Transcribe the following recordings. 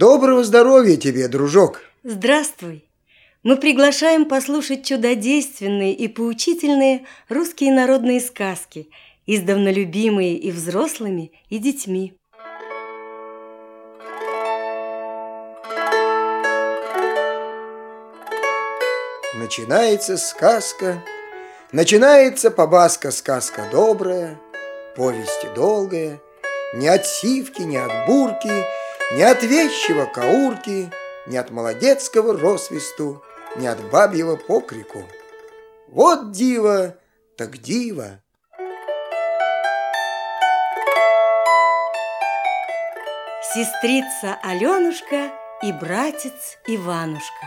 Доброго здоровья тебе, дружок! Здравствуй! Мы приглашаем послушать чудодейственные и поучительные русские народные сказки, издавна любимые и взрослыми, и детьми. Начинается сказка, начинается побаска сказка добрая, повесть долгая, ни от сивки, ни от бурки, ни от вещего каурки, ни от молодецкого росвисту, ни от бабьего покрику. Вот диво, так диво. Сестрица Аленушка и братец Иванушка.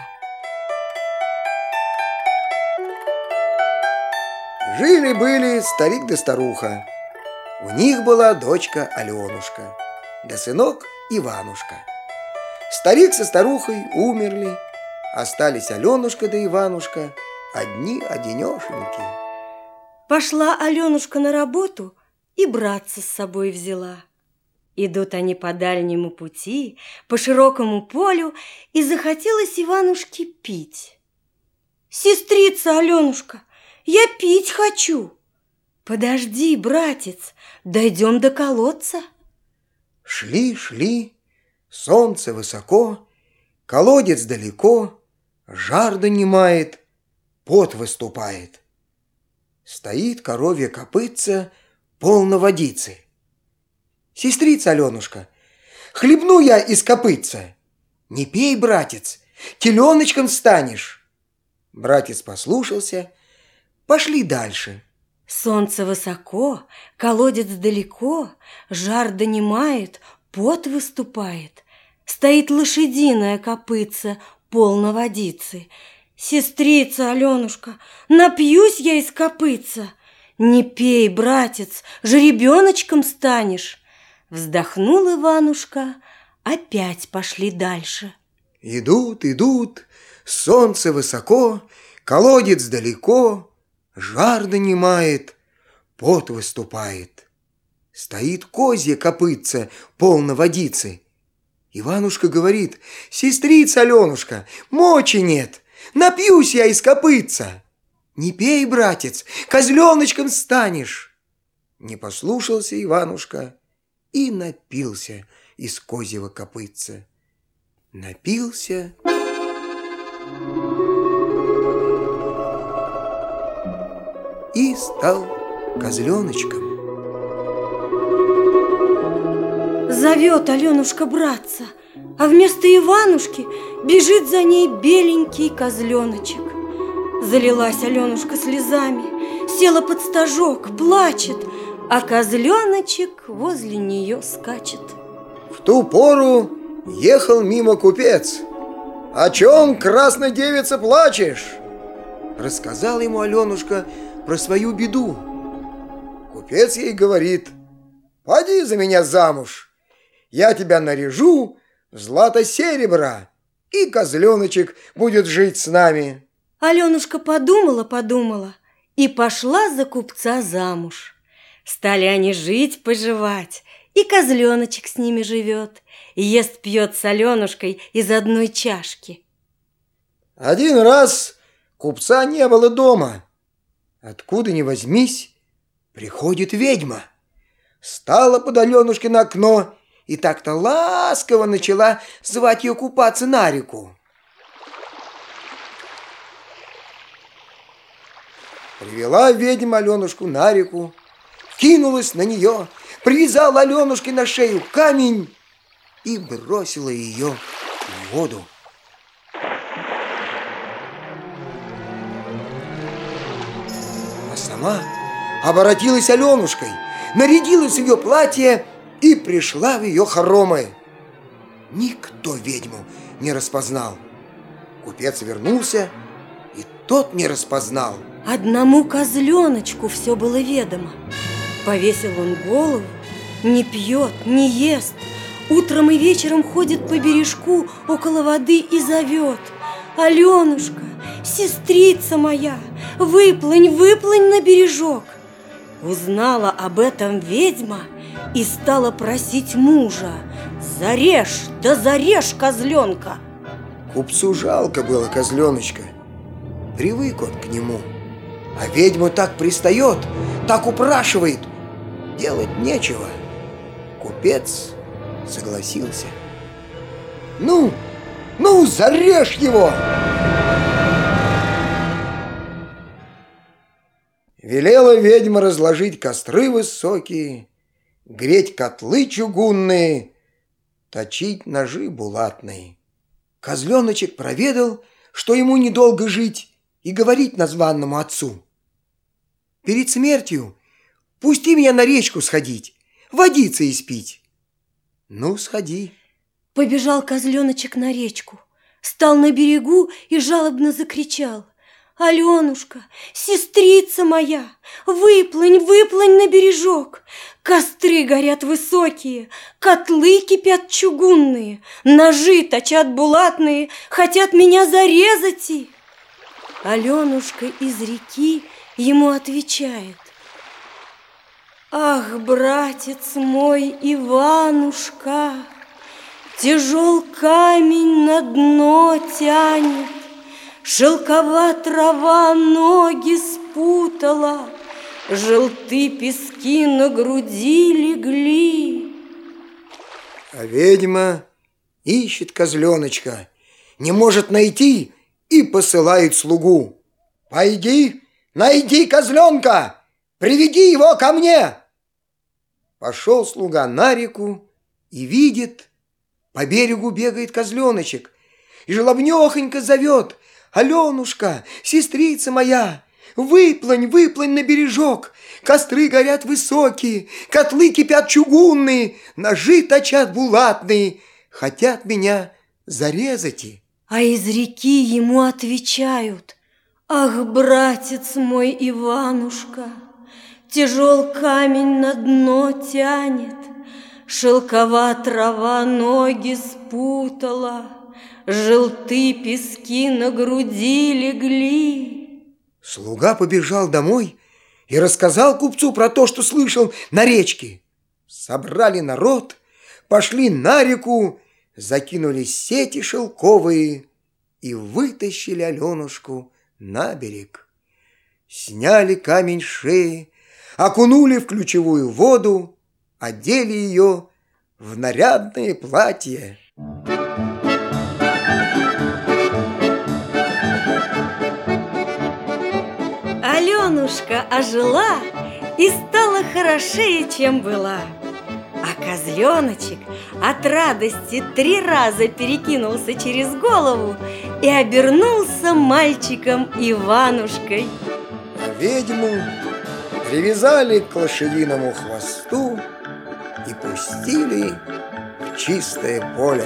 Жили-были старик да старуха. У них была дочка Аленушка, да сынок Иванушка. Старик со старухой умерли, остались Аленушка да Иванушка, одни одинешеньки. Пошла Аленушка на работу и братца с собой взяла. Идут они по дальнему пути, по широкому полю, и захотелось Иванушке пить. «Сестрица Аленушка, я пить хочу!» «Подожди, братец, дойдем до колодца!» Шли, шли, солнце высоко, колодец далеко, жар донимает, пот выступает. Стоит коровья копытца, полно водицы. Сестрица Аленушка, хлебну я из копытца. Не пей, братец, теленочком станешь. Братец послушался, пошли дальше. Солнце высоко, колодец далеко, жар донимает, пот выступает. Стоит лошадиная копытца, полно водицы. Сестрица Аленушка, напьюсь я из копытца. Не пей, братец, жеребеночком станешь. Вздохнул Иванушка, опять пошли дальше. Идут, идут, солнце высоко, колодец далеко, Жар донимает, пот выступает. Стоит козья копытца, полно водицы. Иванушка говорит, сестрица Аленушка, мочи нет, напьюсь я из копытца. Не пей, братец, козленочком станешь. Не послушался Иванушка и напился из козьего копытца. Напился... и стал козленочком. Зовет Аленушка братца, а вместо Иванушки бежит за ней беленький козленочек. Залилась Аленушка слезами, села под стажок, плачет, а козленочек возле нее скачет. В ту пору ехал мимо купец. «О чем, красная девица, плачешь?» Рассказал ему Аленушка про свою беду. Купец ей говорит, «Поди за меня замуж, я тебя наряжу в злато-серебро, и козленочек будет жить с нами». Аленушка подумала-подумала и пошла за купца замуж. Стали они жить-поживать, и козленочек с ними живет, ест-пьет с Аленушкой из одной чашки. Один раз купца не было дома. Откуда ни возьмись, приходит ведьма. Стала под Аленушкино окно и так-то ласково начала звать ее купаться на реку. Привела ведьма Аленушку на реку, кинулась на нее, привязала Аленушке на шею камень и бросила ее в воду. Сама оборотилась Аленушкой, нарядилась в ее платье и пришла в ее хоромы. Никто ведьму не распознал. Купец вернулся, и тот не распознал. Одному козленочку все было ведомо. Повесил он голову, не пьет, не ест. Утром и вечером ходит по бережку около воды и зовет. Аленушка, сестрица моя, выплынь, выплынь на бережок. Узнала об этом ведьма и стала просить мужа «Зарежь, да зарежь козленка!» Купцу жалко было козленочка. Привык он к нему. А ведьма так пристает, так упрашивает. Делать нечего. Купец согласился. Ну, ну, зарежь его! Велела ведьма разложить костры высокие, Греть котлы чугунные, Точить ножи булатные. Козленочек проведал, что ему недолго жить, И говорить названному отцу. Перед смертью пусти меня на речку сходить, Водиться испить. Ну, сходи. Побежал козленочек на речку, Стал на берегу и жалобно закричал. Аленушка, сестрица моя, выплынь, выплынь на бережок. Костры горят высокие, котлы кипят чугунные, Ножи точат булатные, хотят меня зарезать и... Аленушка из реки ему отвечает. Ах, братец мой Иванушка, Тяжел камень на дно тянет, Шелкова трава ноги спутала, Желты пески на груди легли. А ведьма ищет козленочка, не может найти и посылает слугу. «Пойди, найди козленка, приведи его ко мне!» Пошел слуга на реку и видит, по берегу бегает козленочек, и желобнехонько зовет «Аленушка, сестрица моя, выплань, выплань на бережок, костры горят высокие, котлы кипят чугунные, ножи точат булатные, хотят меня зарезать. И...» А из реки ему отвечают «Ах, братец мой Иванушка, тяжел камень на дно тянет, Шелкова трава ноги спутала, Желты пески на груди легли. Слуга побежал домой и рассказал купцу про то, что слышал на речке. Собрали народ, пошли на реку, закинули сети шелковые и вытащили Аленушку на берег. Сняли камень шеи, окунули в ключевую воду, одели ее в нарядное платье. Аленушка ожила и стала хорошее, чем была. А козленочек от радости три раза перекинулся через голову и обернулся мальчиком Иванушкой. А ведьму привязали к лошадиному хвосту и пустили в чистое поле.